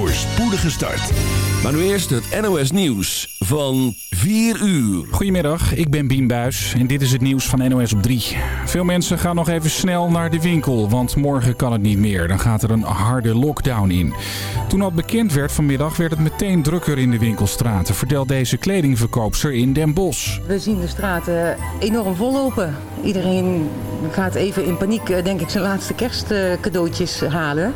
voor spoedige start. Maar nu eerst het NOS Nieuws van 4 uur. Goedemiddag, ik ben Bien Buis en dit is het nieuws van NOS op 3. Veel mensen gaan nog even snel naar de winkel, want morgen kan het niet meer. Dan gaat er een harde lockdown in. Toen dat bekend werd vanmiddag werd het meteen drukker in de winkelstraten, vertelt deze kledingverkoopster in Den Bosch. We zien de straten enorm vollopen. Iedereen gaat even in paniek, eh, denk ik, zijn laatste kerstcadeautjes halen.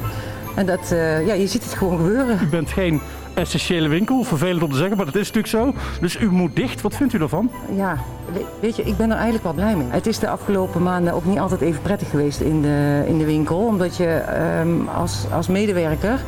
En dat, uh, ja, je ziet het gewoon gebeuren. U bent geen essentiële winkel, vervelend om te zeggen, maar dat is natuurlijk zo. Dus u moet dicht. Wat vindt u daarvan? Ja, weet je, ik ben er eigenlijk wel blij mee. Het is de afgelopen maanden ook niet altijd even prettig geweest in de, in de winkel. Omdat je um, als, als medewerker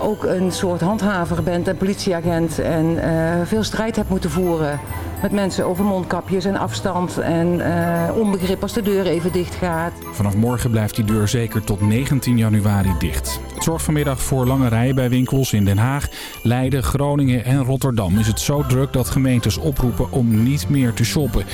ook een soort handhaver bent en politieagent en uh, veel strijd hebt moeten voeren met mensen over mondkapjes en afstand en uh, onbegrip als de deur even dicht gaat. Vanaf morgen blijft die deur zeker tot 19 januari dicht. Het zorgt vanmiddag voor lange rijen bij winkels in Den Haag, Leiden, Groningen en Rotterdam. Is het zo druk dat gemeentes oproepen om niet meer te shoppen.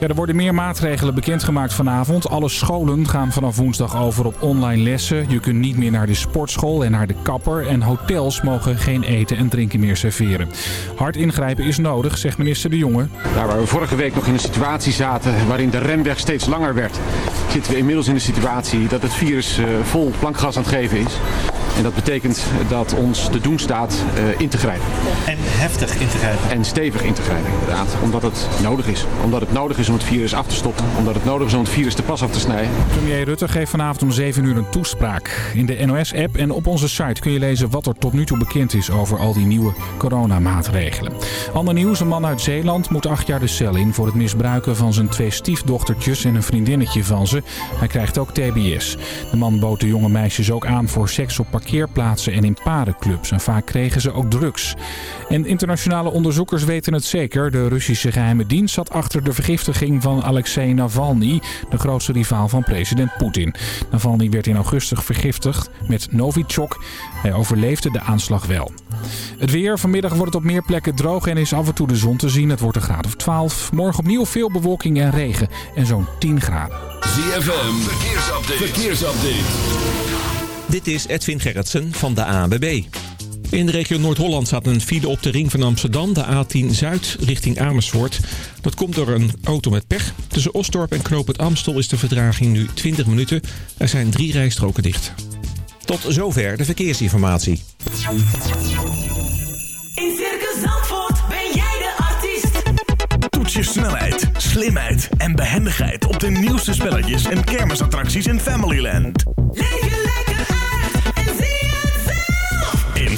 Er worden meer maatregelen bekendgemaakt vanavond. Alle scholen gaan vanaf woensdag over op online lessen. Je kunt niet meer naar de sportschool en naar de kapper. En hotels mogen geen eten en drinken meer serveren. Hard ingrijpen is nodig, zegt minister De Jonge. Waar we vorige week nog in een situatie zaten waarin de remweg steeds langer werd... zitten we inmiddels in de situatie dat het virus uh, vol plankgas aan het geven is. En dat betekent dat ons te doen staat uh, in te grijpen. En heftig in te grijpen. En stevig in te grijpen, inderdaad. Omdat het nodig is. Omdat het nodig is om het virus af te stoppen. Omdat het nodig is om het virus te pas af te snijden. Premier Rutte geeft vanavond om 7 uur een toespraak. In de NOS-app en op onze site kun je lezen wat er tot nu toe bekend is over al die nieuwe coronamaatregelen. Ander nieuws, een man uit Zeeland moet acht jaar de cel in voor het misbruiken van zijn twee stiefdochtertjes en een vriendinnetje van ze. Hij krijgt ook TBS. De man bood de jonge meisjes ook aan voor seks op parkeerplaatsen en in parenclubs. En vaak kregen ze ook drugs. En internationale onderzoekers weten het zeker. De Russische geheime dienst zat achter de vergiftiging van Alexei Navalny, de grootste rivaal van president Poetin. Navalny werd in augustus vergiftigd met Novichok. Hij overleefde de aanslag wel. Het weer. Vanmiddag wordt het op meer plekken droog en is af en toe de zon te zien. Het wordt een graad of 12. Morgen opnieuw veel bewolking en regen en zo'n 10 graden. ZFM. Verkeersupdate. Verkeersupdate. Dit is Edwin Gerritsen van de ANWB. In de regio Noord-Holland staat een file op de ring van Amsterdam, de A10 Zuid, richting Amersfoort. Dat komt door een auto met pech. Tussen Osdorp en Knoop het Amstel is de verdraging nu 20 minuten. Er zijn drie rijstroken dicht. Tot zover de verkeersinformatie. In Circus Zandvoort ben jij de artiest. Toets je snelheid, slimheid en behendigheid op de nieuwste spelletjes en kermisattracties in Familyland. Leef je lekker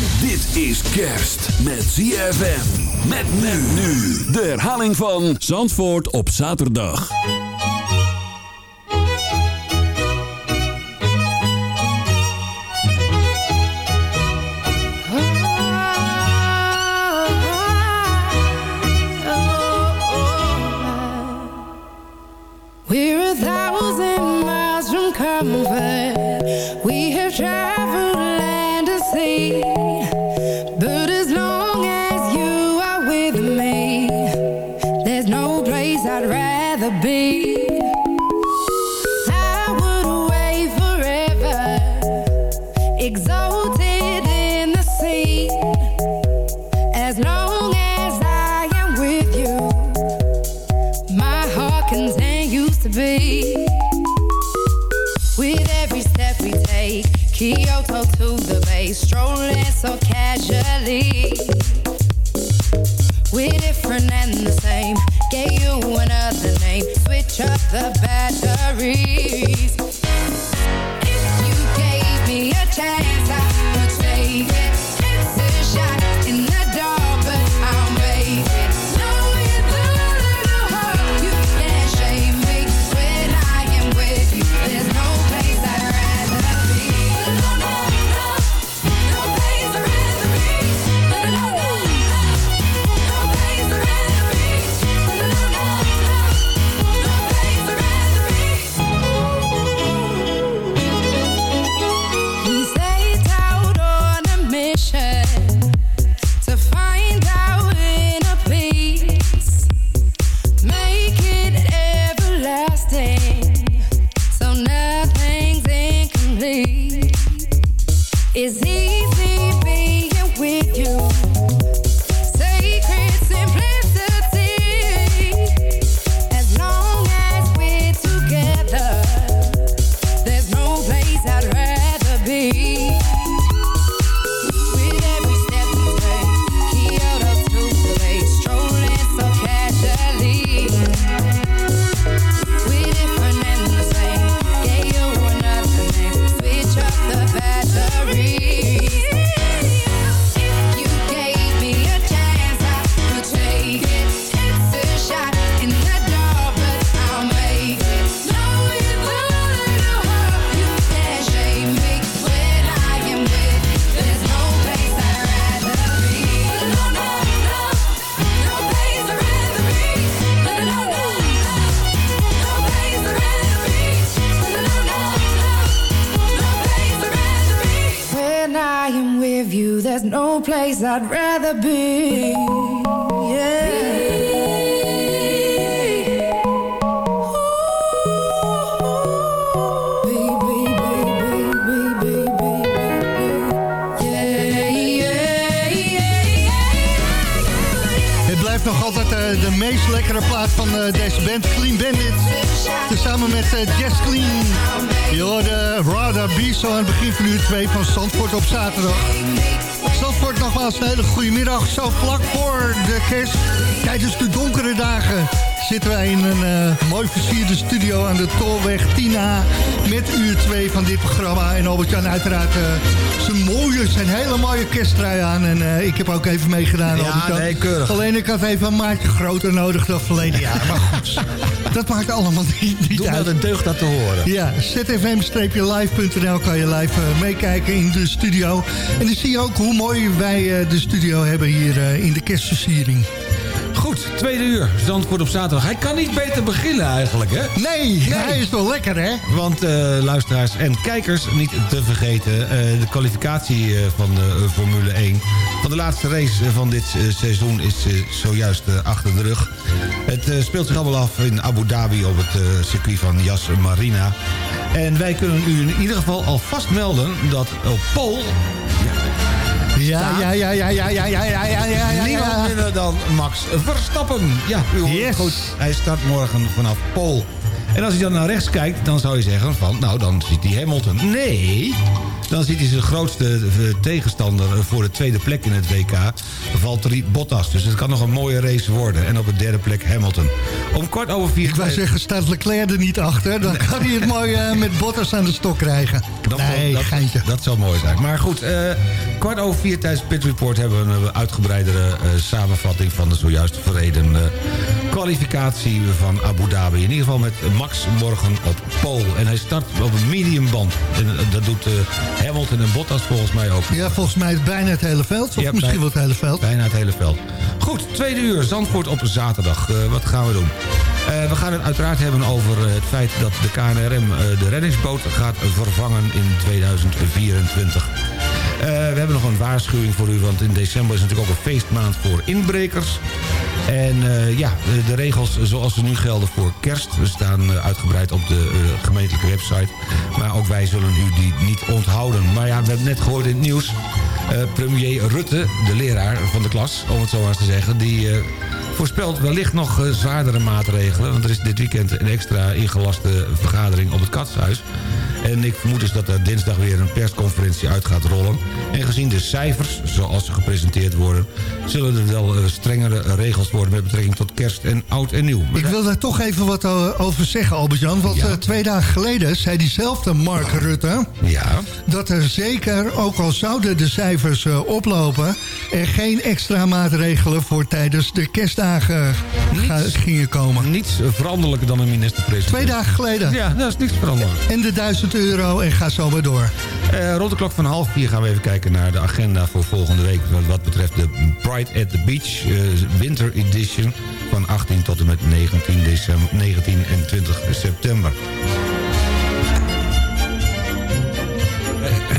Dit is kerst met ZFM. Met men nu. De herhaling van Zandvoort op zaterdag. We're a thousand miles from comfort. Tijdens de donkere dagen... zitten wij in een eh, mooi versierde studio aan de Tolweg 10A... met uur 2 van dit programma. En Albert-Jan uiteraard eh, zijn mooie, zijn hele mooie kersttrui aan. En eh, ik heb ook even meegedaan. Ja, nee, keurig. Alleen ik had even een maatje groter nodig dan verleden jaar. Maar goed, dat maakt allemaal niet, niet Doe uit. wel de deugd dat te horen. Ja, zfm-live.nl kan je live meekijken in de studio. En dan zie je ook hoe mooi wij de studio hebben hier in de kerstversiering. Goed, tweede uur. Zandvoort op zaterdag. Hij kan niet beter beginnen eigenlijk, hè? Nee, hij is wel lekker, hè? Want eh, luisteraars en kijkers, niet te vergeten... eh, de kwalificatie eh, van de Formule 1... van de laatste race van dit seizoen is zojuist achter de rug. Het speelt zich allemaal af in Abu Dhabi op het circuit van Yas Marina. En wij kunnen u in ieder geval alvast melden dat op Pol... Ja, ja, ja, ja, ja, ja, ja, ja, ja, ja, ja. Niemand minder dan Max Verstappen. Ja, u hoort goed. Hij start morgen vanaf Pol. En als hij dan naar rechts kijkt, dan zou je zeggen van... nou, dan ziet hij Hamilton. Nee, dan ziet hij zijn grootste eh, tegenstander eh, voor de tweede plek in het WK... Valtteri Bottas. Dus het kan nog een mooie race worden. En op de derde plek Hamilton. Om kwart over vier... Ik wou zeggen, staat Leclerc er niet achter... dan kan hij het mooi eh, met Bottas aan de stok krijgen. Dat, nee, dat, geintje. dat zou mooi zijn. Maar goed, kwart over vier tijdens Pit Report hebben we een uitgebreidere samenvatting van de zojuist verreden kwalificatie van Abu Dhabi. In ieder geval met Max morgen op pole. En hij start op een medium band. En eh, dat doet eh, Hamilton en Bottas volgens mij ook. Ja, volgens mij bijna het hele veld. Of Ja, misschien wel het hele veld. Bijna het hele veld. Goed, tweede uur, Zandvoort op zaterdag. Eh, wat gaan we doen? We gaan het uiteraard hebben over het feit dat de KNRM de reddingsboot gaat vervangen in 2024. Eh, we hebben nog een waarschuwing voor u, want in december is natuurlijk ook een feestmaand voor inbrekers. En eh, ja, de- regels zoals ze nu gelden voor kerst... we staan eh, uitgebreid op de eh, gemeentelijke website. Maar ook wij zullen u die niet onthouden. Maar ja, we hebben net gehoord in het nieuws... premier Rutte, de leraar van de klas, om het zo maar te zeggen... die voorspelt wellicht nog eh, zwaardere maatregelen. Want er is dit weekend een extra ingelaste vergadering op het Katshuis. En ik vermoed dus dat er dinsdag weer een persconferentie uit gaat rollen. En gezien de cijfers, zoals ze gepresenteerd worden... zullen er wel eh, strengere regels worden met betrekking tot kerst en oud en nieuw. Ik wil daar toch even wat eh, over zeggen, Albert-Jan. Want Ja. twee dagen geleden zei diezelfde Mark Rutte... Ja. dat er zeker, ook al zouden de cijfers oplopen... er geen extra maatregelen voor tijdens de kerstdagen ga- gingen komen. Niets veranderlijker dan een minister-president. Twee dagen geleden. Ja, dat is niks veranderlijk. En de 1000 euro en ga zo maar door. Eh, rond de klok van half vier gaan we even kijken naar de agenda voor volgende week... wat- wat betreft de Pride at the Beach eh, Winter Edition... van 18 tot en met 19, december, 19 en 20 september.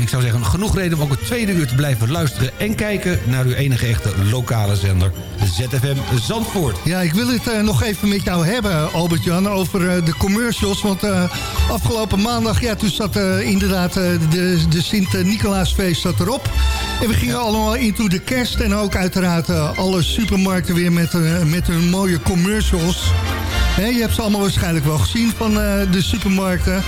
Ik zou zeggen, genoeg reden om ook het tweede uur te blijven luisteren... en kijken naar uw enige echte lokale zender, ZFM Zandvoort. Ja, ik wil het eh, nog even met jou hebben, Albert-Jan, over eh, de commercials. Want eh, afgelopen maandag, ja, toen zat inderdaad de, de Sint-Nicolaasfeest zat erop. En we gingen allemaal into de kerst. En ook uiteraard alle supermarkten weer met, met hun mooie commercials. Je hebt ze allemaal waarschijnlijk wel gezien van eh, de supermarkten.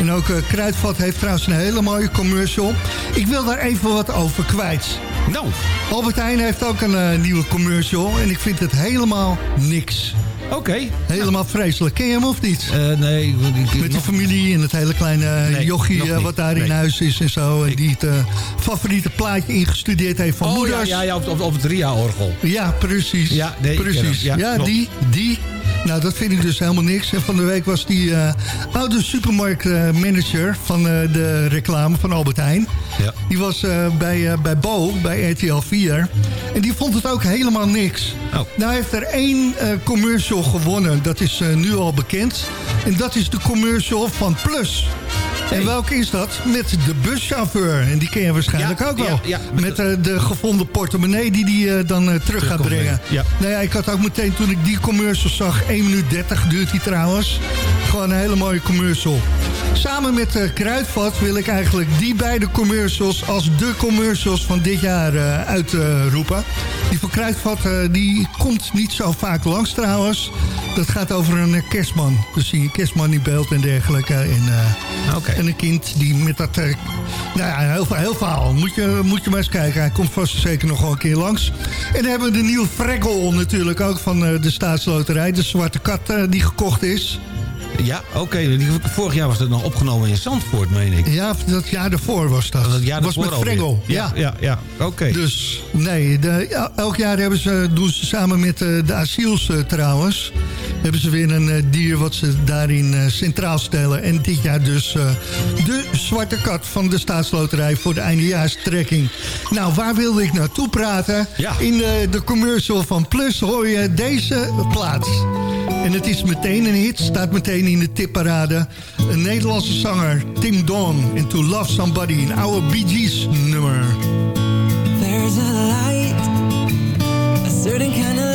En ook eh, Kruidvat heeft trouwens een hele mooie commercial. Ik wil daar even wat over kwijt. Nou. Albert Heijn heeft ook een eh, nieuwe commercial. En ik vind het helemaal niks. Oké. Helemaal vreselijk. Ken je hem of niet? Nee. ik- ik- Met die familie en het hele kleine Nee, jochie wat daar in huis is en zo. En die het favoriete plaatje ingestudeerd heeft van Oh ja, moeders. ja, ja, op, op, op het Ria-orgel. Ja, precies. Ja, nee, precies. Ja, Ja, die, die. Nou, dat vind ik dus helemaal niks. En van de week was die eh, oude supermarktmanager van eh, de reclame van Albert Heijn. Ja. Die was eh, bij, bij Bo, bij RTL 4. En die vond het ook helemaal niks. Oh. Nou heeft er één commercial gewonnen. Dat is nu al bekend. En dat is de commercial van Plus. En welke is dat? Met de buschauffeur. En die ken je waarschijnlijk Ja, ook wel. ja, ja. met eh, de gevonden portemonnee die die eh, dan eh, terug gaat brengen. Nou ja, ik had ook meteen toen ik die commercial zag... 1 minuut 30 duurt die trouwens. Gewoon een hele mooie commercial. Samen met eh Kruidvat wil ik eigenlijk die beide commercials... als de commercials van dit jaar eh, uitroepen. die van Kruidvat eh, die komt niet zo vaak langs trouwens. Dat gaat over een kerstman. Dus zie je een kerstman in beeld en dergelijke. En, een kind die met dat... nou ja, heel, heel verhaal. Moet je, moet je maar eens kijken. Hij komt vast zeker nog wel een keer langs. En dan hebben we de nieuwe Fregel natuurlijk ook van de staatsloterij. De zwarte kat die gekocht is. Ja, oké. Vorig jaar was dat nog opgenomen in Zandvoort, meen ik. Ja, dat jaar daarvoor was dat. Dat was jaar met. Fregel. Ja, ja, ja. Oké. Dus nee, de, elk jaar hebben ze, doen ze samen met eh, de asiels eh, trouwens... hebben ze weer een eh, dier wat ze daarin centraal stellen. En dit jaar dus de zwarte kat van de staatsloterij voor de eindejaarstrekking. Nou, waar wilde ik naartoe praten? Ja. In de, de commercial van Plus hoor je deze plaats. En het is meteen een hit, staat meteen in de tipparade. Een Nederlandse zanger, Tim Dawn. En To Love Somebody, een oude Bee Gees nummer. There's a light, a certain kind of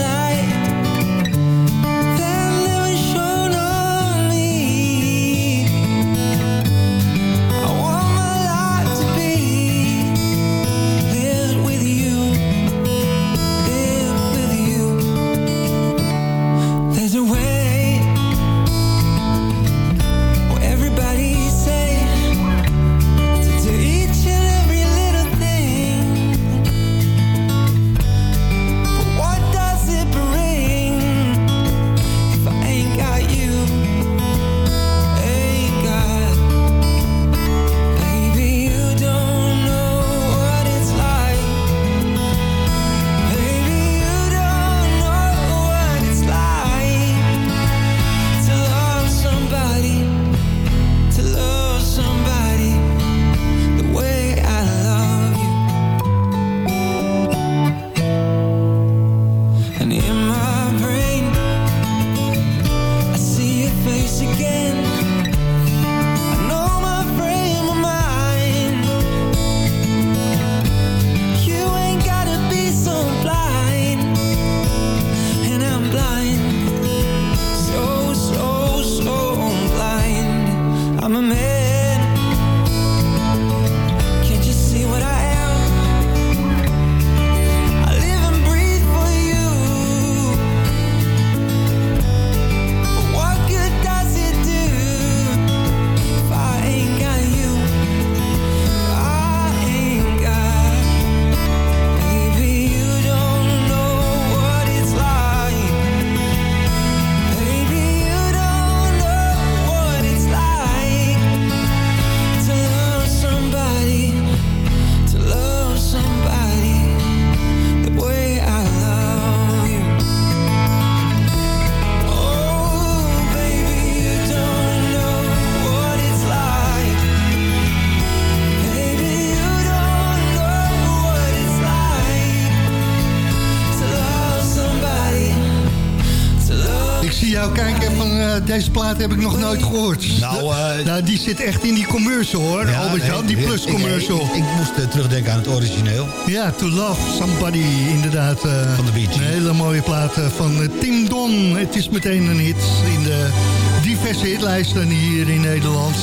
heb ik nog nooit gehoord. Nou, eh, nou die zit echt in die commercial hoor, Ja, Albert Jan, nee, die plus ik- commercial. Ik, ik moest eh, terugdenken aan het origineel. Ja, To Love Somebody, inderdaad. eh, Van de Gees. Een hele mooie plaat van Tim Don. Het is meteen een hit in de diverse hitlijsten hier in Nederland.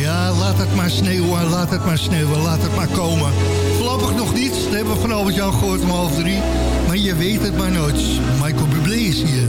Ja, laat het maar sneeuwen, laat het maar sneeuwen, laat het maar komen. Voorlopig nog niet, dat hebben we van Albert Jan gehoord om half drie. Maar je weet het maar nooit. Michael Bublé is hier.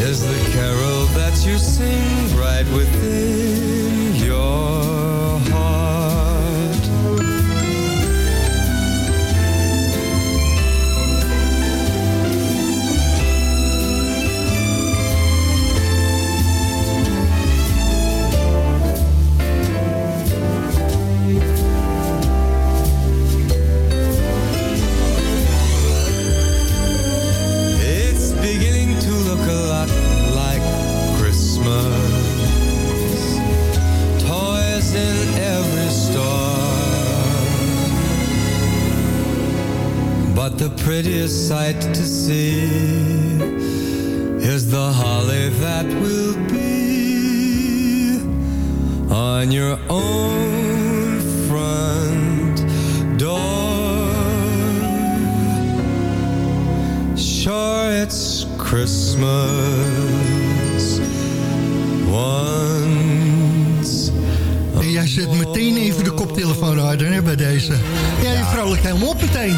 is the carol that you sing right within the prettiest sight to see is the holly that will be on your own front door. Sure, it's Christmas once. En jij zet meteen even de koptelefoon harder hè, bij deze. Ja, je vrolijk helemaal op meteen.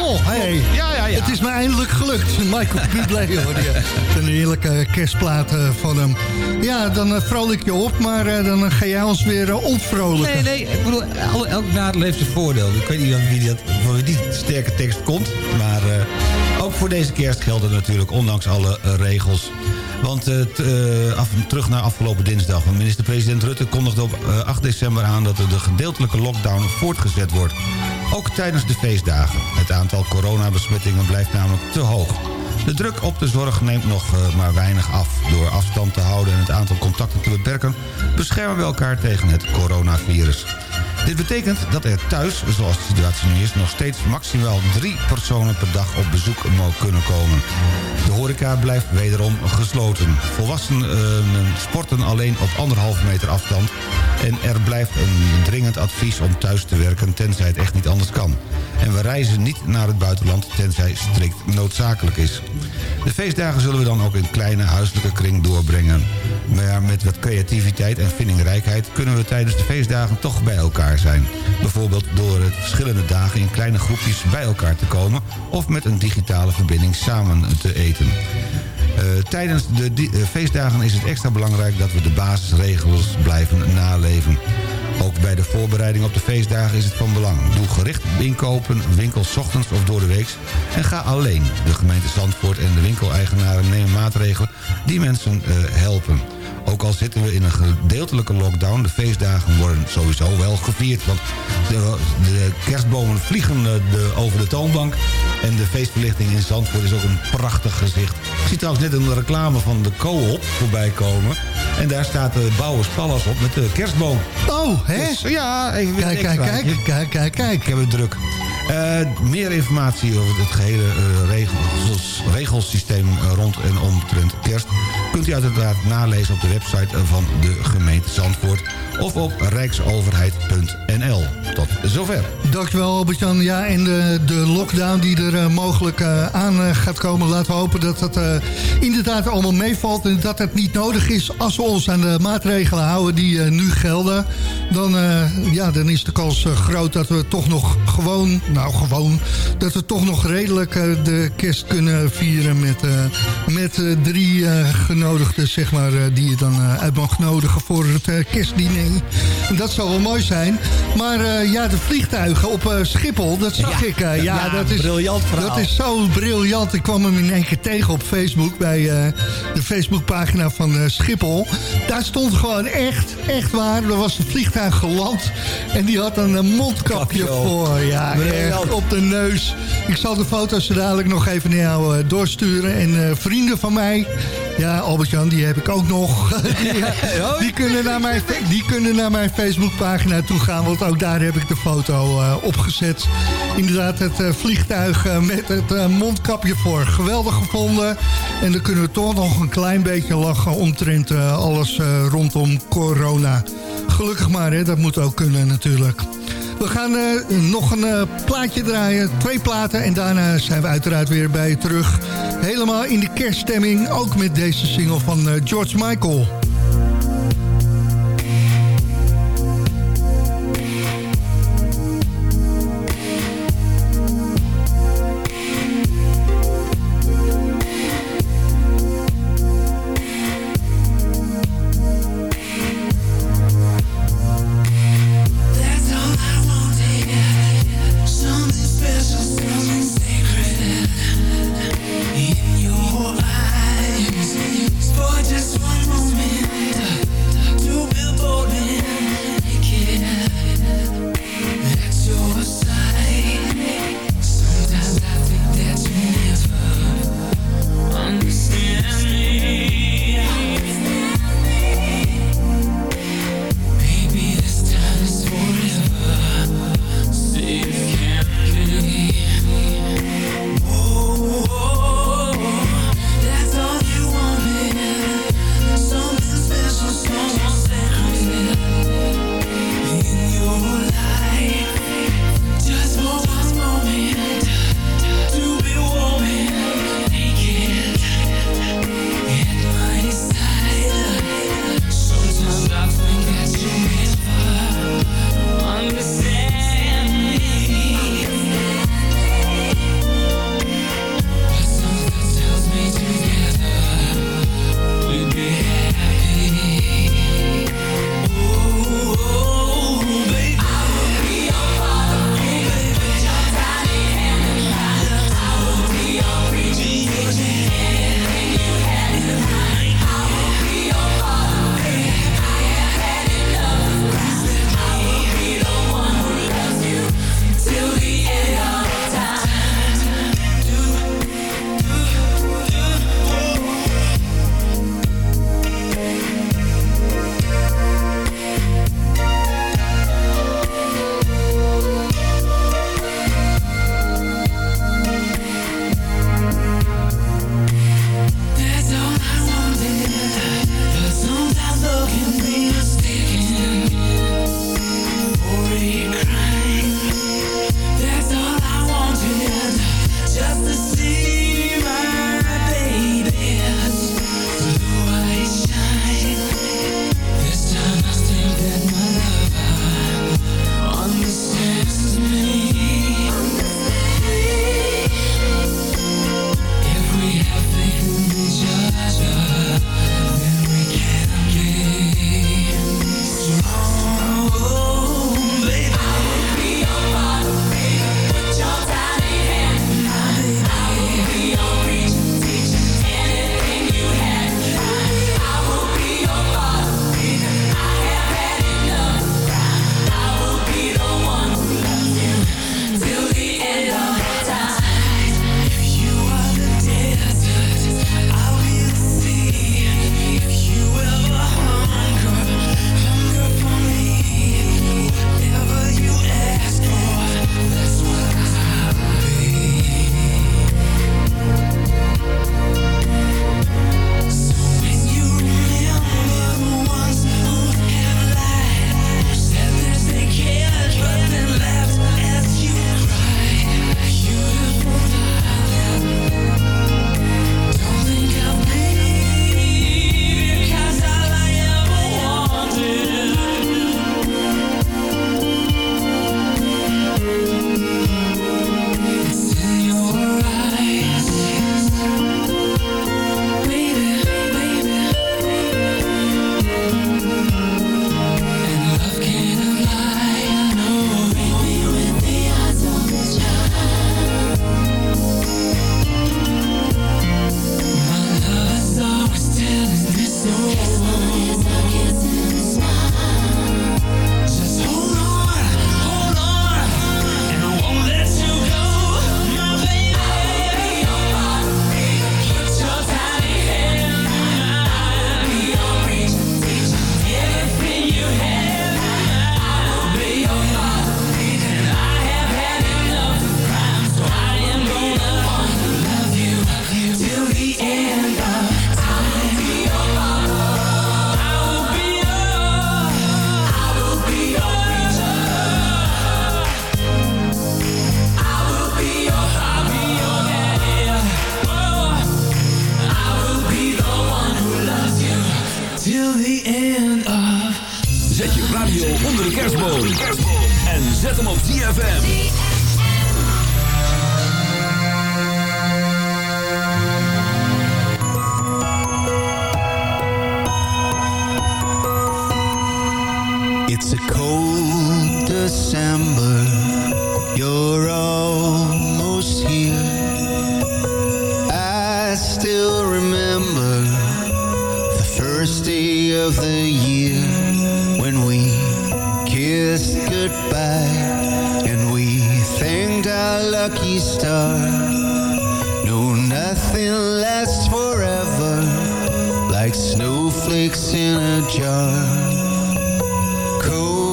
Oh, hey. Ja, ja, ja. Het is me eindelijk gelukt. Michael Bublé hoor je. Een heerlijke kerstplaat eh, van hem. Ja, dan eh, vrolijk je op, maar eh, dan ga jij ons weer ontvrolijken. Nee, nee, ik bedoel, elk nadeel heeft zijn voordeel. Ik weet niet van wie, dat, van wie die sterke tekst komt. Maar ook voor deze kerst gelden natuurlijk, ondanks alle regels. Want eh, eh, af, terug naar afgelopen dinsdag. Minister-president Rutte kondigde op eh, 8 december aan... dat de gedeeltelijke lockdown voortgezet wordt. Ook tijdens de feestdagen. Het aantal coronabesmettingen blijft namelijk te hoog. De druk op de zorg neemt nog eh, maar weinig af. Door afstand te houden en het aantal contacten te beperken... beschermen we elkaar tegen het coronavirus. Dit betekent dat er thuis, zoals de situatie nu is... nog steeds maximaal drie personen per dag op bezoek mogen kunnen komen. De horeca blijft wederom gesloten. Volwassenen sporten alleen op anderhalve meter afstand... en er blijft een dringend advies om thuis te werken... tenzij het echt niet anders kan. En we reizen niet naar het buitenland tenzij strikt noodzakelijk is. De feestdagen zullen we dan ook in kleine huiselijke kring doorbrengen. Maar met wat creativiteit en vindingrijkheid kunnen we tijdens de feestdagen toch bij elkaar zijn. Bijvoorbeeld door verschillende dagen in kleine groepjes bij elkaar te komen... of met een digitale verbinding samen te eten. Eh, tijdens de eh, feestdagen is het extra belangrijk dat we de basisregels blijven naleven. Ook bij de voorbereiding op de feestdagen is het van belang. Doe gericht inkopen, winkels ochtends of door de week. En ga alleen. De gemeente Zandvoort en de winkeleigenaren nemen maatregelen die mensen eh, helpen. Ook al zitten we in een gedeeltelijke lockdown... de feestdagen worden sowieso wel gevierd. Want de, de kerstbomen vliegen eh, de, over de toonbank. En de feestverlichting in Zandvoort is ook een prachtig gezicht. Ik zie trouwens net een reclame van de Co-op voorbij komen. En daar staat de Bouwers Pallas op met de kerstboom. Oh, hè? Dus, ja, even Kijk, kijk, kijk, kijk, kijk, kijk. Ik heb het druk. Eh, meer informatie over het gehele eh, regels, regelsysteem eh, rond en omtrent kerst... kunt u uiteraard nalezen op de website van de gemeente Zandvoort... of op rijksoverheid.nl. Tot zover. Dankjewel Albert-Jan. Ja, en de, de lockdown die er mogelijk aan gaat komen... laten we hopen dat dat inderdaad allemaal meevalt... en dat het niet nodig is als we ons aan de maatregelen houden die nu gelden. Dan, ja, dan is de kans groot dat we toch nog gewoon... nou gewoon, dat we toch nog redelijk eh, de kerst kunnen vieren... met, eh, met eh, drie genodigden, zeg maar... die je dan uit mag nodigen voor het kerstdiner. En dat zou wel mooi zijn. Maar ja, de vliegtuigen op Schiphol, dat zag Ja. ik. ja, Ja, dat is, briljant verhaal. Dat is zo briljant. Ik kwam hem in één keer tegen op Facebook... bij de Facebookpagina van Schiphol. Daar stond gewoon echt, echt waar... er was een vliegtuig geland... en die had een mondkapje Kapje voor. Ja. Echt op de neus. Ik zal de foto's dadelijk nog even naar jou eh, doorsturen. En eh, vrienden van mij... Ja, Albert-Jan, die heb ik ook nog. die, die, kunnen naar mijn, die kunnen naar mijn Facebookpagina toe gaan. Want ook daar heb ik de foto eh, opgezet. Inderdaad, het vliegtuig met het mondkapje voor. Geweldig gevonden. En dan kunnen we toch nog een klein beetje lachen... omtrent alles rondom corona. Gelukkig maar, hè, dat moet ook kunnen natuurlijk. We gaan eh, nog een eh, plaatje draaien, twee platen... en daarna zijn we uiteraard weer bij je terug. Helemaal in de kerststemming, ook met deze single van eh, George Michael. Like snowflakes in a jar. Cold,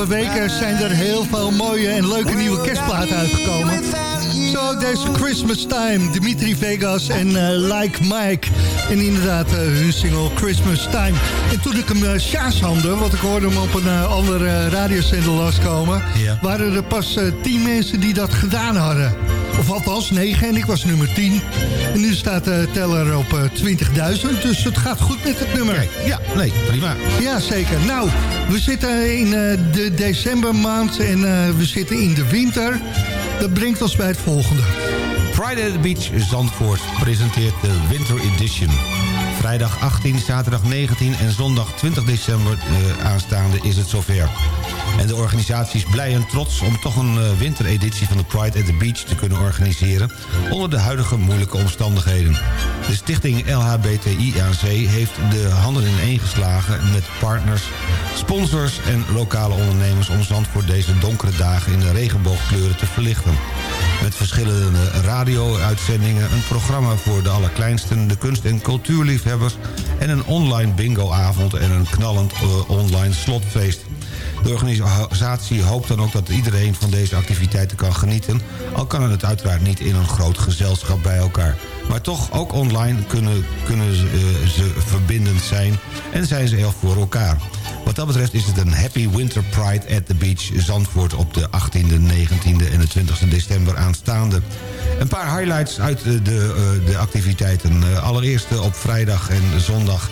afgelopen weken zijn er heel veel mooie en leuke nieuwe kerstplaten uitgekomen. Zo ook deze Christmas Time, Dimitri Vegas en eh, Like Mike. En inderdaad eh, hun single Christmas Time. En toen ik hem uh, want ik hoorde hem op een andere radiozender loskomen... Ja. waren er pas tien mensen die dat gedaan hadden. Of althans negen en ik was nummer 10. En nu staat de teller op eh, 20.000, dus het gaat goed met het nummer. Ja, nee, prima. Ja, zeker. Nou, we zitten in eh, de decembermaand en eh, we zitten in de winter. Dat brengt ons bij het volgende. Friday at the Beach Zandvoort presenteert de Winter Edition. Vrijdag 18, zaterdag 19 en zondag 20 december eh, aanstaande is het zover. En de organisatie is blij en trots om toch een eh, wintereditie van de Pride at the Beach te kunnen organiseren... onder de huidige moeilijke omstandigheden. De stichting LHBTI-AC heeft de handen ineen geslagen met partners, sponsors en lokale ondernemers... om Zandvoort deze donkere dagen in de regenboogkleuren te verlichten. Verschillende radio-uitzendingen, een programma voor de allerkleinsten... de kunst- en cultuurliefhebbers en een online bingoavond... en een knallend eh, online slotfeest. De organisatie hoopt dan ook dat iedereen van deze activiteiten kan genieten... al kan het uiteraard niet in een groot gezelschap bij elkaar. Maar toch, ook online kunnen, kunnen ze, eh, verbindend zijn en zijn ze er voor elkaar. Wat dat betreft is het een Happy Winter Pride at the Beach Zandvoort... op de 18e, 19e en de 20e december aanstaande. Een paar highlights uit de, de, de activiteiten. Uh, allereerst op vrijdag en zondag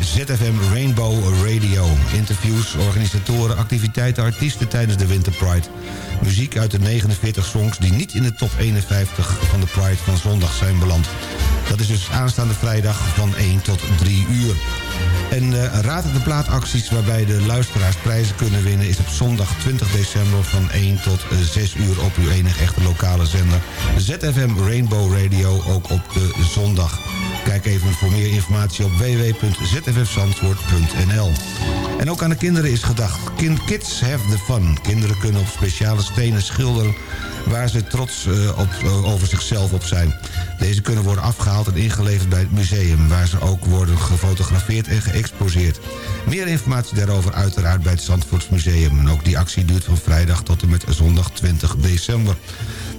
ZFM Rainbow Radio. Interviews, organisatoren, activiteiten, artiesten tijdens de Winter Pride. Muziek uit de 49 songs die niet in de top 51 van de Pride van zondag zijn beland. Dat is dus aanstaande vrijdag van 1 tot 3 uur. En uh, Raad de Plaatacties waarbij de luisteraars prijzen kunnen winnen... is op zondag 20 december van 1 tot 6 uur op uw enige echte lokale zender. ZFM Rainbow Radio ook op de zondag. Kijk even voor meer informatie op www.zfmzandvoort.nl. En ook aan de kinderen is gedacht. Kids have the fun. Kinderen kunnen op speciale stenen schilderen waar ze trots uh, op, over zichzelf op zijn. Deze kunnen worden afgehaald en ingeleverd bij het museum... waar ze ook worden gefotografeerd en geëxposeerd. Meer informatie daarover uiteraard bij het Zandvoortsmuseum. En ook die actie duurt van vrijdag tot en met zondag 20 december.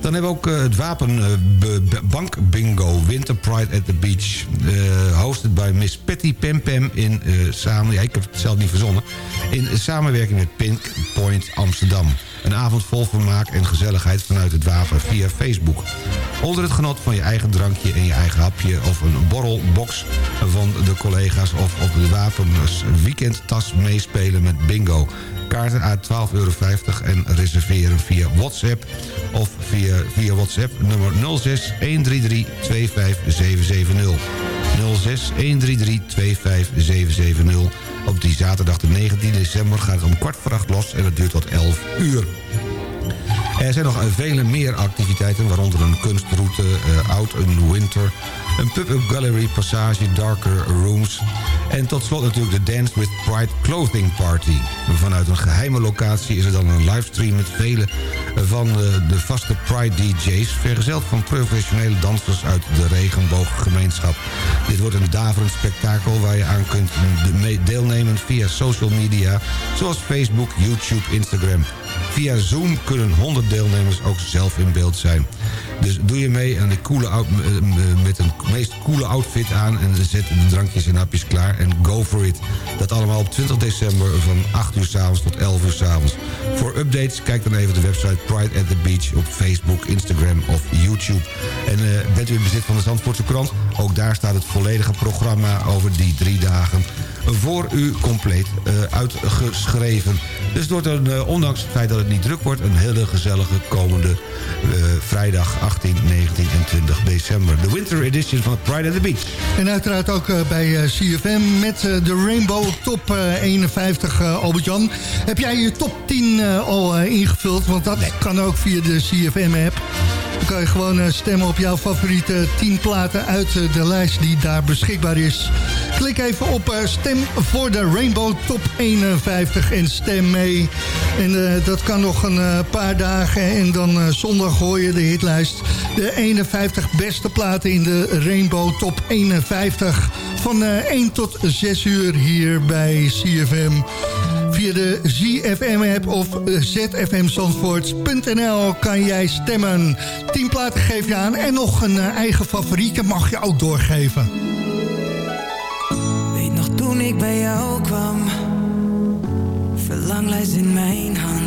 Dan hebben we ook uh, het wapenbank uh, bingo Winter Pride at the Beach. Uh, hosted bij Miss Patty Pem Pem in samen... Ja, ik heb het zelf niet verzonnen. In samenwerking met Pink Point Amsterdam. Een avond vol vermaak en gezelligheid vanuit het wapen via Facebook. Onder het genot van je eigen drankje en je eigen hapje... of een borrelbox van de collega's... of op de wapens weekendtas meespelen met bingo. Kaarten uit 12,50 euro en reserveren via WhatsApp... of via, via WhatsApp nummer 06 133 25770. 06 133 25770. Op die zaterdag de 19 december gaat het om kwart voor acht los en het duurt tot 11 uur. Er zijn nog vele meer activiteiten, waaronder een kunstroute, uh, Out in Winter... een pub-up gallery, passage, darker rooms... en tot slot natuurlijk de Dance with Pride Clothing Party. Vanuit een geheime locatie is er dan een livestream met vele van de vaste Pride DJ's... vergezeld van professionele dansers uit de regenbooggemeenschap. Dit wordt een daverend spektakel waar je aan kunt deelnemen via social media... zoals Facebook, YouTube, Instagram... Via Zoom kunnen 100 deelnemers ook zelf in beeld zijn. Dus doe je mee aan die coole met een meest coole outfit aan... en zet de drankjes en hapjes klaar en go for it. Dat allemaal op 20 december van 8 uur s'avonds tot 11 uur s'avonds. Voor updates kijk dan even de website Pride at the Beach... op Facebook, Instagram of YouTube. En uh, bent u in bezit van de Zandvoortse krant? Ook daar staat het volledige programma over die drie dagen voor u compleet uh, uitgeschreven. Dus het wordt een, uh, ondanks het feit dat het niet druk wordt... een hele gezellige komende uh, vrijdag 18, 19 en 20 december. De winter edition van Pride at the Beach. En uiteraard ook bij CFM met de Rainbow Top 51, Albert-Jan. Heb jij je top 10 al ingevuld? Want dat nee. kan ook via de CFM-app. Dan kan je gewoon stemmen op jouw favoriete 10 platen uit de lijst die daar beschikbaar is. Klik even op stem voor de Rainbow Top 51 en stem mee. En uh, dat kan nog een uh, paar dagen en dan uh, zondag hoor je de hitlijst. De 51 beste platen in de Rainbow Top 51 van 1 tot 6 uur hier bij CFM. Via de ZFM-app of zfmzandvoort.nl kan jij stemmen. 10 platen geef je aan en nog een eigen favoriete mag je ook doorgeven toen ik bij jou kwam Verlanglijst in mijn hand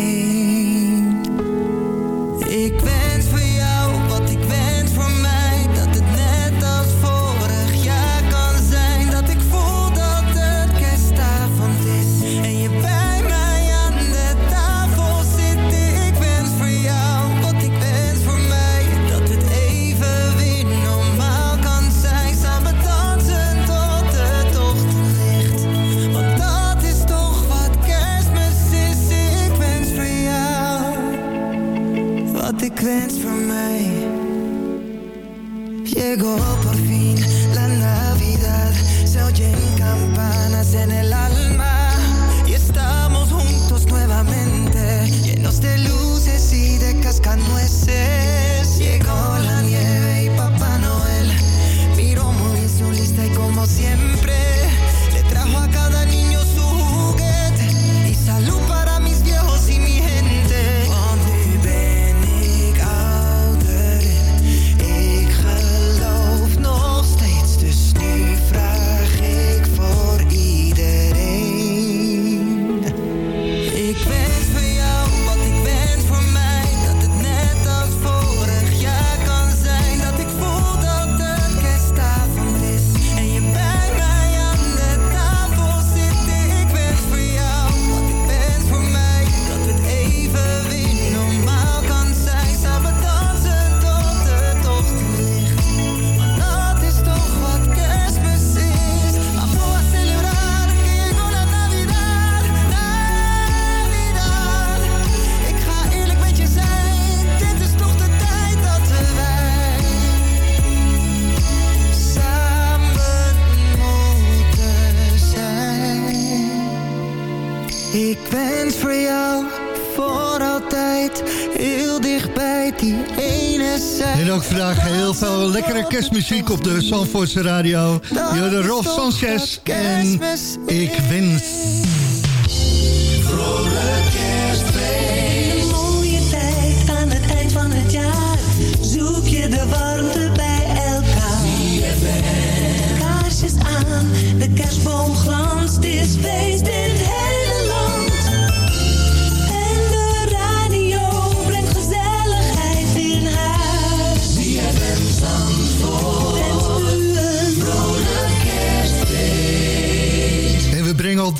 op de Zandvoortse radio. Jorden Rolf Sanchez en Ik Wens.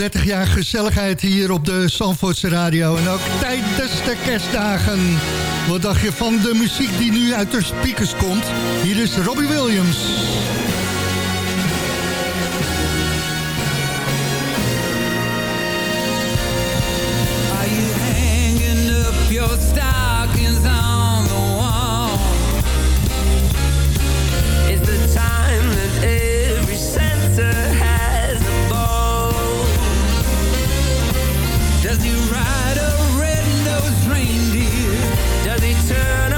30 jaar gezelligheid hier op de Zandvoortse Radio. En ook tijdens de kerstdagen. Wat dacht je van de muziek die nu uit de speakers komt? Hier is Robbie Williams. Are you hanging up your style? turn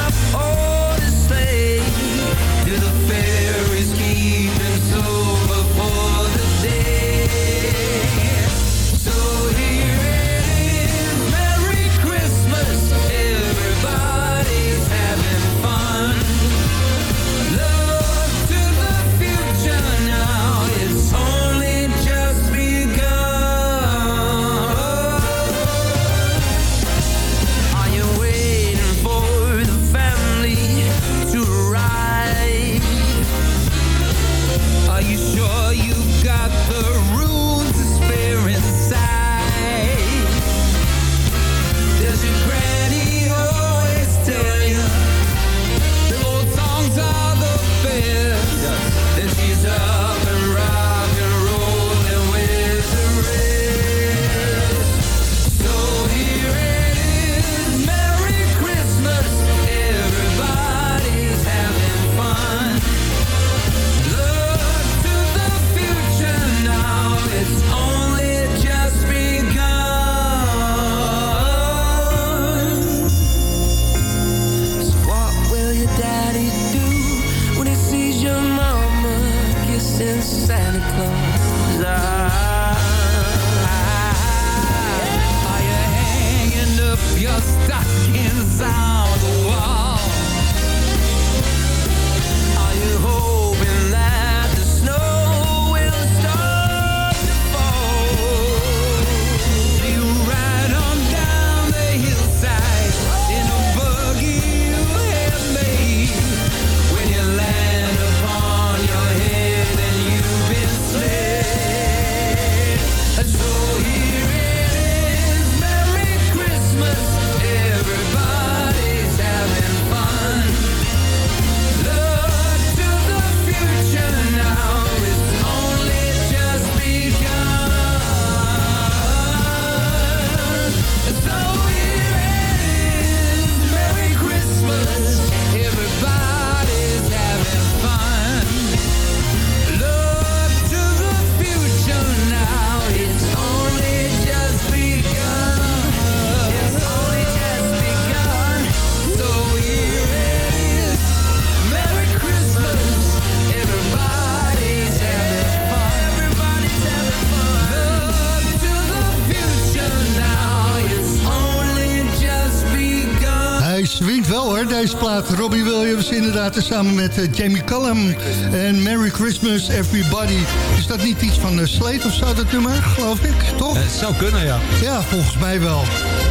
desire samen met eh, Jamie Cullum en Christmas Everybody. Is dat niet iets van uh, of zo, dat nummer? Geloof ik, toch? Het zou kunnen, ja. Ja, volgens mij wel.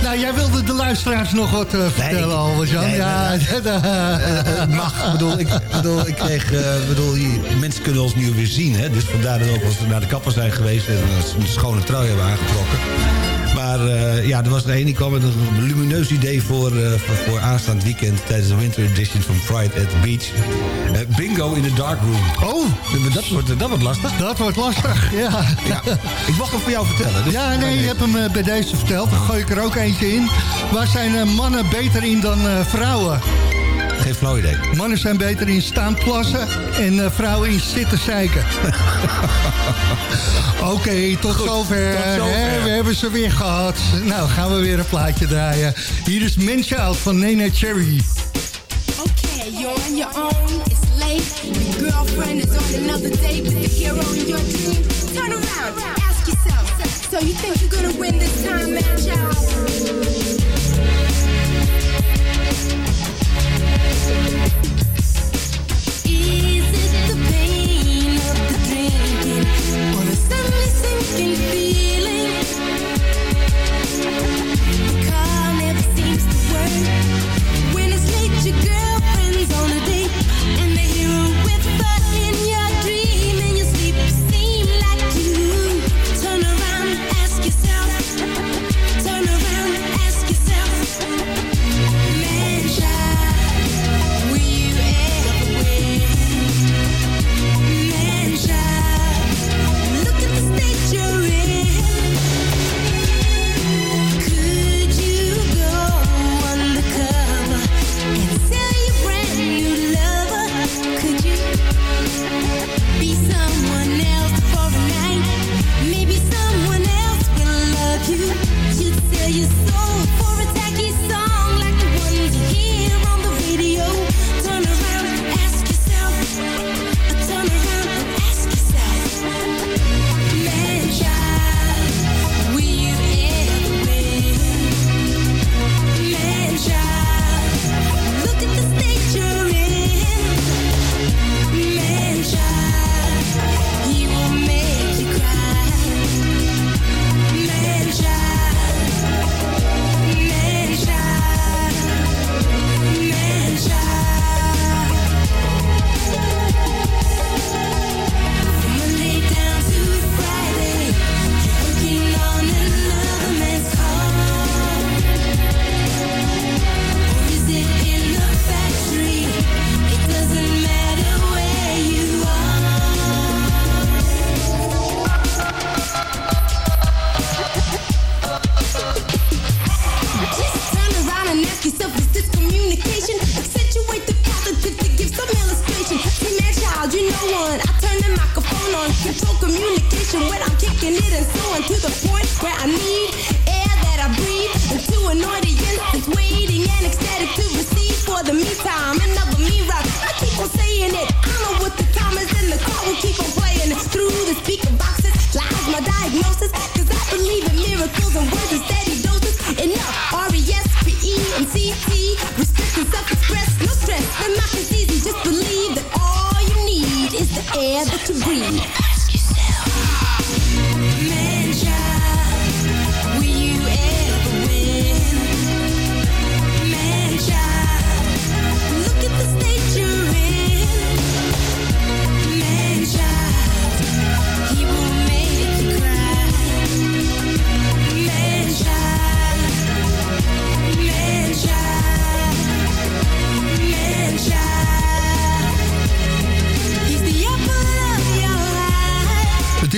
Nou, jij wilde de luisteraars nog wat eh, vertellen, nee, Jan. Ja, nee, mag. Ik bedoel, ik, bedoel, ik kreeg, bedoel, hier, mensen kunnen ons nu weer zien, hè. Dus vandaar dat ook als we naar de kapper zijn geweest... en een schone trui hebben aangetrokken. Maar ja, er was er een die kwam met een lumineus idee voor, voor, voor, aanstaand weekend... tijdens de winter edition van Pride at the Beach. Bingo in the dark room. Oh, dat wordt, dat wordt lastig. Dat wordt lastig, ja. ja. Ik mag hem voor jou vertellen. Dus ja, nee, je hebt hem eh, bij deze verteld. Dan gooi ik er ook eentje in. Waar zijn eh, mannen beter in dan eh, vrouwen? Geen flauw idee. Mannen zijn beter in staan plassen en vrouwen in zitten zeiken. Oké, tot, zover. We hebben ze weer gehad. Nou, gaan we weer een plaatje draaien. Hier is Manchild van Nene Cherry. You're on your own, it's late. Your girlfriend is on another date with the hero in your. Turn around, ask yourself. So you think you're gonna win this time, man, child? Is it the pain of the drinking or the sinking feeling?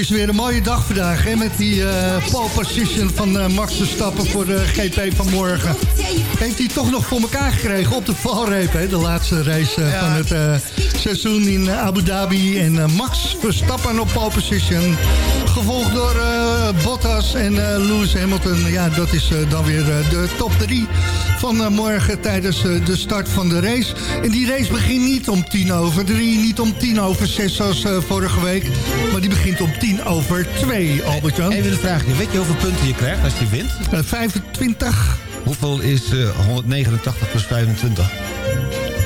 Is weer een mooie dag vandaag, hè, met die eh pole position van eh, Max Verstappen voor de GP van morgen. Heeft hij toch nog voor elkaar gekregen op de valreep, hè, de laatste race eh, van het seizoen in Abu Dhabi. En Max Verstappen op pole position, gevolgd door eh, Bottas en eh, Lewis Hamilton. Ja, dat is eh, dan weer de top 3 van morgen tijdens de start van de race. En die race begint niet om tien over drie, niet om tien over zes zoals vorige week. Maar die begint om tien over twee, Albert-Jan. Even een vraagje. Weet je hoeveel punten je krijgt als je wint? Eh, 25. Hoeveel is eh, 189 plus 25?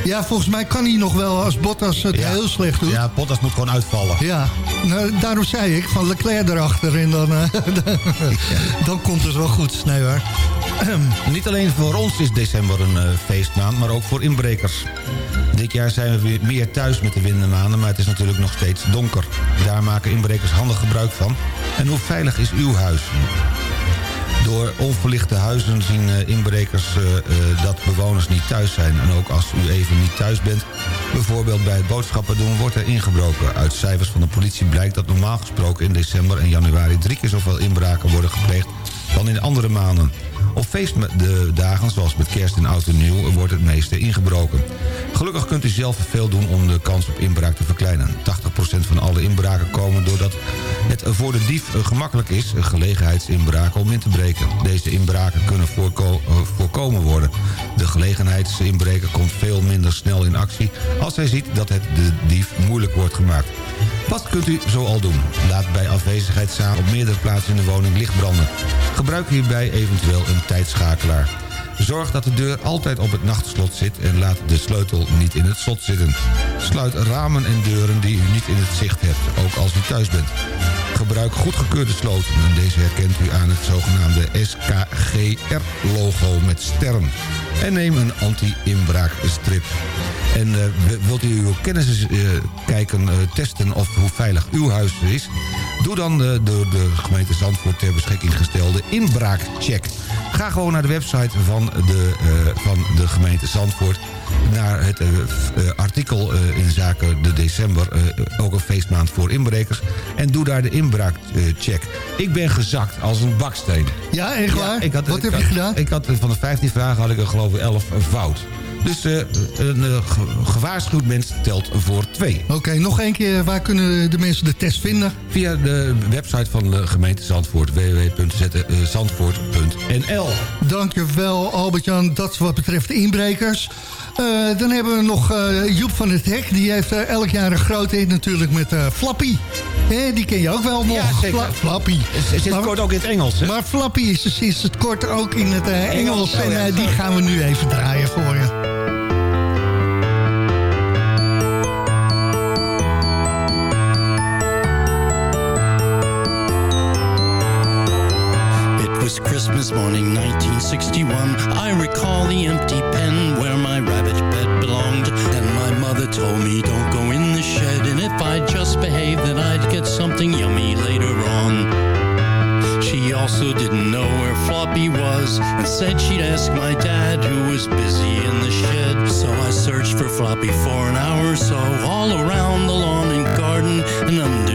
Ja, volgens mij kan hij nog wel als Bottas het heel slecht doet. Ja, Bottas moet gewoon uitvallen. Ja, nou, daarom zei ik, van Leclerc erachter en dan, eh, dan komt het wel goed. Nee hoor. Niet alleen voor ons is december een eh, feestmaand, maar ook voor inbrekers. Dit jaar zijn we weer meer thuis met de wintermaanden, maar het is natuurlijk nog steeds donker. Daar maken inbrekers handig gebruik van. En hoe veilig is uw huis? Door onverlichte huizen zien eh, inbrekers eh, eh, dat bewoners niet thuis zijn. En ook als u even niet thuis bent, bijvoorbeeld bij het boodschappen doen, wordt er ingebroken. Uit cijfers van de politie blijkt dat normaal gesproken in december en januari drie keer zoveel inbraken worden gepleegd dan in andere maanden. Op feestdagen, zoals met kerst en oud en nieuw, wordt het meeste ingebroken. Gelukkig kunt u zelf veel doen om de kans op inbraak te verkleinen. 80% van alle inbraken komen doordat het voor de dief gemakkelijk is... gelegenheidsinbraken om in te breken. Deze inbraken kunnen eh, voorkomen worden. De gelegenheidsinbreker komt veel minder snel in actie... als hij ziet dat het de dief moeilijk wordt gemaakt. Wat kunt u zo al doen? Laat bij afwezigheid samen op meerdere plaatsen in de woning licht branden. Gebruik hierbij eventueel een tijdschakelaar. Zorg dat de deur altijd op het nachtslot zit en laat de sleutel niet in het slot zitten. Sluit ramen en deuren die u niet in het zicht hebt, ook als u thuis bent. Gebruik goedgekeurde sloten en deze herkent u aan het zogenaamde SKGR-logo met sterren. En neem een anti-inbraakstrip. En uh, wilt u uw kennis uh, kijken, uh, testen of hoe veilig uw huis is... Doe dan de door de gemeente Zandvoort ter beschikking gestelde inbraakcheck. Ga gewoon naar de website van de, uh, van de gemeente Zandvoort... naar het uh, artikel uh, in zaken de december, ook een feestmaand voor inbrekers... en doe daar de inbraakcheck. Ik ben gezakt als een baksteen. Ja, echt waar? Ja, ik had, Wat ik heb had, je gedaan? Ik had, van de 15 vragen had ik er geloof ik 11 fout. Dus uh, een uh, gewaarschuwd mens telt voor twee. Oké, okay, nog één keer. Waar kunnen de mensen de test vinden? Via de website van de gemeente Zandvoort. www.zandvoort.nl Dankjewel Albert-Jan. Dat wat betreft inbrekers. Uh, dan hebben we nog Joep van het Hek. Die heeft elk jaar een grote hit natuurlijk met Flappy. Hè, die ken je ook wel nog. Ja, zeker. Fla Flappy. Is het kort ook in het Engels? Hè? Maar Flappy is dus sinds het kort ook in het Engels. Engels. En oh, ja, die gaan we nu even draaien voor je. Christmas morning 1961 I recall the empty pen where my rabbit bed belonged. And my mother told me don't go in the shed. And if I just behaved then I'd get something yummy later on. She also didn't know where Floppy was And said she'd ask my dad who was busy in the shed. So I searched for Floppy for an hour or so All around the lawn and garden. And underneath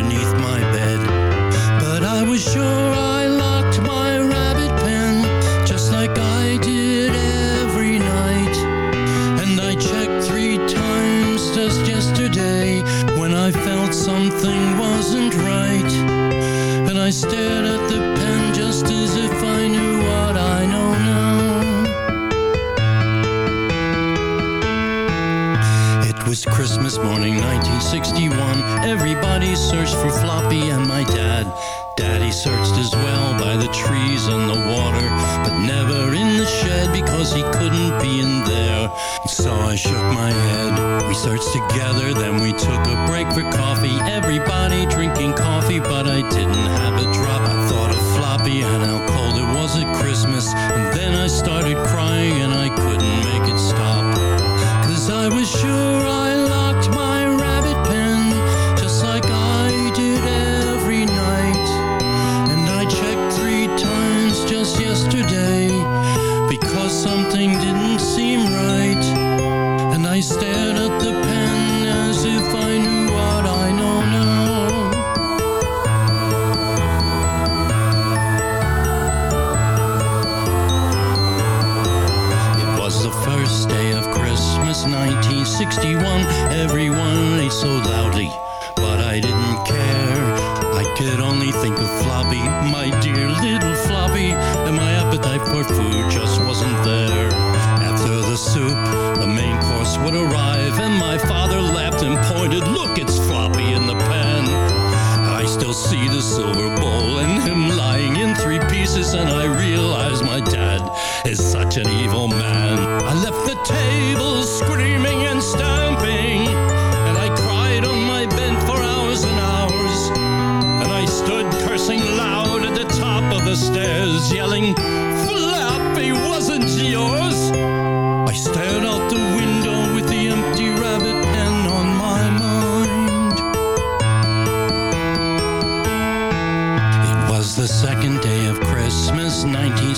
silver bowl and him lying in three pieces And I realize my dad is such an evil man. I left the table screaming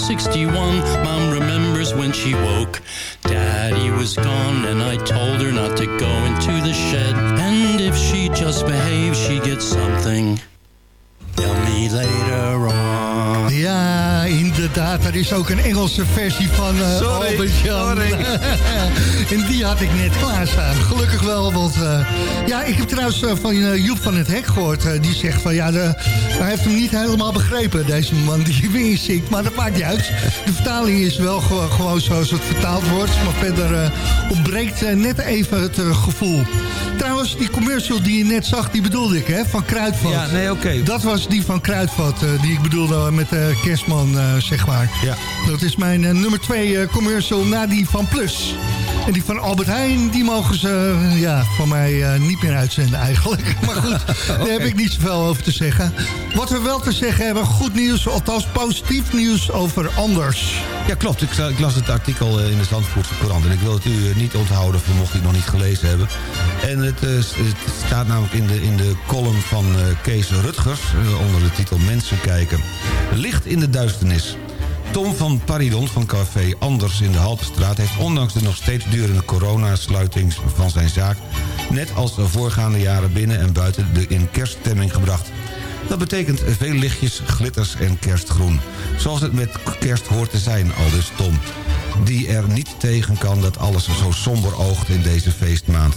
1961. Mom remembers when she woke. Daddy was gone, and I told her not to go into the shed. And if she just behaved, she'd get something. Er is ook een Engelse versie van uh, Sorry, Albert-Jan. sorry. en die had ik net klaarstaan. Gelukkig wel, want uh, ja, ik heb trouwens uh, van Joep van het Hek gehoord. die zegt van ja, de, hij heeft hem niet helemaal begrepen, deze man die weer zingt. Maar dat maakt niet uit. De vertaling is wel gewoon, gewoon zoals het vertaald wordt. Maar verder ontbreekt net even het gevoel. Trouwens, die commercial die je net zag, die bedoelde ik, hè, van Kruidvat. Ja, nee, oké. Okay. Dat was die van Kruidvat, die ik bedoelde met kerstman, zeg maar. Ja. Dat is mijn nummer twee commercial na die van Plus. En die van Albert Heijn, die mogen ze uh, ja, van mij niet meer uitzenden eigenlijk. Maar goed, okay. daar heb ik niet zoveel over te zeggen. Wat we wel te zeggen hebben, goed nieuws, althans positief nieuws over Anders. Ja, klopt. Ik, ik las het artikel in de Zandvoortse Courant. En ik wil het u niet onthouden, mocht u het nog niet gelezen hebben. En het, het staat namelijk in de, in de column van Kees Rutgers... onder de titel Mensen kijken. Licht in de duisternis. Tom van Paridon van café Anders in de Haltestraat... heeft ondanks de nog steeds durende coronasluiting van zijn zaak... net als de voorgaande jaren binnen en buiten de in kerststemming gebracht. Dat betekent veel lichtjes, glitters en kerstgroen. Zoals het met kerst hoort te zijn, aldus Tom. Die er niet tegen kan dat alles zo somber oogt in deze feestmaand.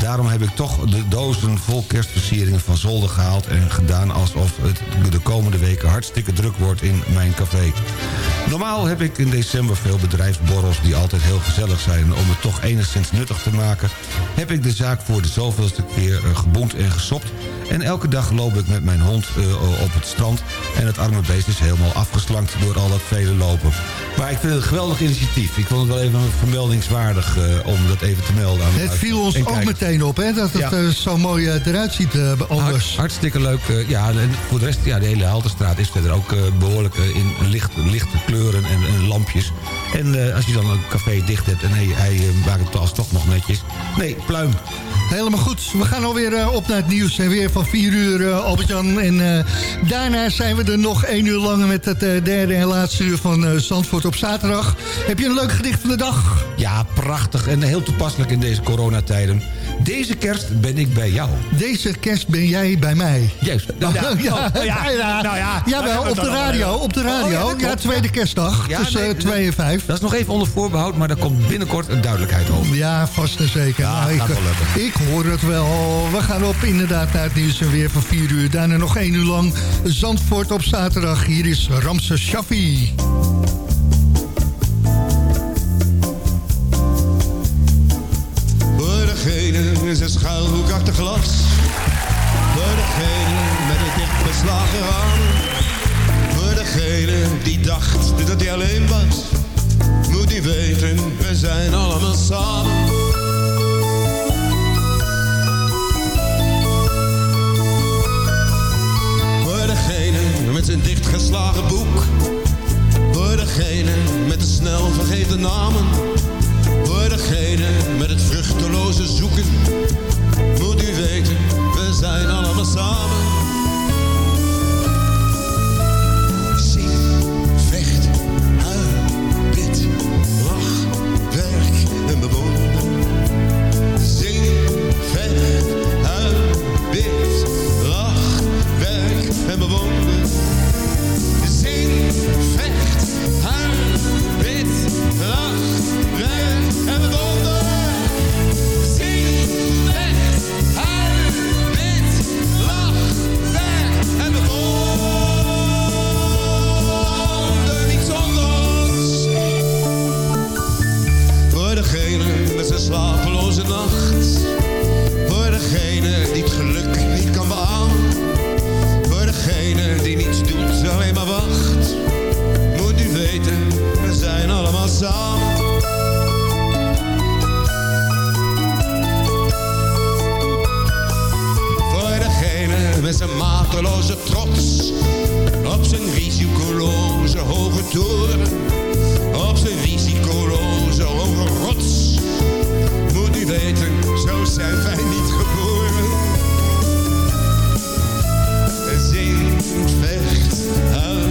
Daarom heb ik toch de dozen vol kerstversieringen van zolder gehaald... en gedaan alsof het de komende weken hartstikke druk wordt in mijn café. Normaal heb ik in december veel bedrijfsborrels die altijd heel gezellig zijn. Om het toch enigszins nuttig te maken... heb ik de zaak voor de zoveelste keer geboend en gesopt... En elke dag loop ik met mijn hond uh, op het strand. En het arme beest is helemaal afgeslankt door al dat vele lopen. Maar ik vind het geweldig initiatief. Ik vond het wel even vermeldingswaardig uh, om dat even te melden. Aan het viel ons ook meteen op, hè, dat het ja. uh, zo mooi eruit ziet anders. Hart, hartstikke leuk. ja, en voor de rest, ja, de hele Halterstraat is verder ook behoorlijk in licht, lichte kleuren en, en lampjes. En als je dan een café dicht hebt en hij, hij maakt het alsnog nog netjes. Nee, pluim. Helemaal goed. We gaan alweer uh, op naar het nieuws. En weer van 4 uur, uh, Albert-Jan. En uh, daarna zijn we er nog 1 uur lang met het derde en laatste uur van Zandvoort op zaterdag. Heb je een leuk gedicht van de dag? Ja, prachtig. En heel toepasselijk in deze coronatijden. Deze kerst ben ik bij jou. Deze kerst ben jij bij mij. Juist. Nou, ja, ja, oh, ja, ja, nou ja. Jawel, op de radio. Op de radio. Oh, ja, ja, tweede kerstdag. Tussen nee, 2 en 5. Dat is nog even onder voorbehoud, maar daar komt binnenkort een duidelijkheid over. Ja, vast en zeker. Ja, nou, ik, ik hoor het wel. We gaan op inderdaad naar het nieuws en weer van 4 uur. Daarna nog 1 uur lang Zandvoort op zaterdag. Hier is Ramse Shaffi. In zijn schuilhoek achter glas. Voor degene met het dicht beslagen raam. Voor degene die dacht dat hij alleen was. Moet hij weten, we zijn allemaal samen. met zijn dichtgeslagen boek. Voor degene met de snel vergeten namen. Voor degene met het vruchteloze zoeken. Moet u weten, we zijn allemaal samen. Mateloze trots. Op zijn risicoloze hoge toren. Op zijn risicoloze hoge rots. Moet u weten, zo zijn wij niet geboren. Zing, vecht, huil,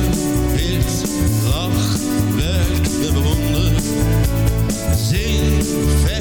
bid, lach, werk en bewonder. Zing, vecht,